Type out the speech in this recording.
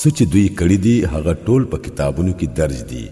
سچ دوی کړی دی هغه ټول په کتابونو کې درج دي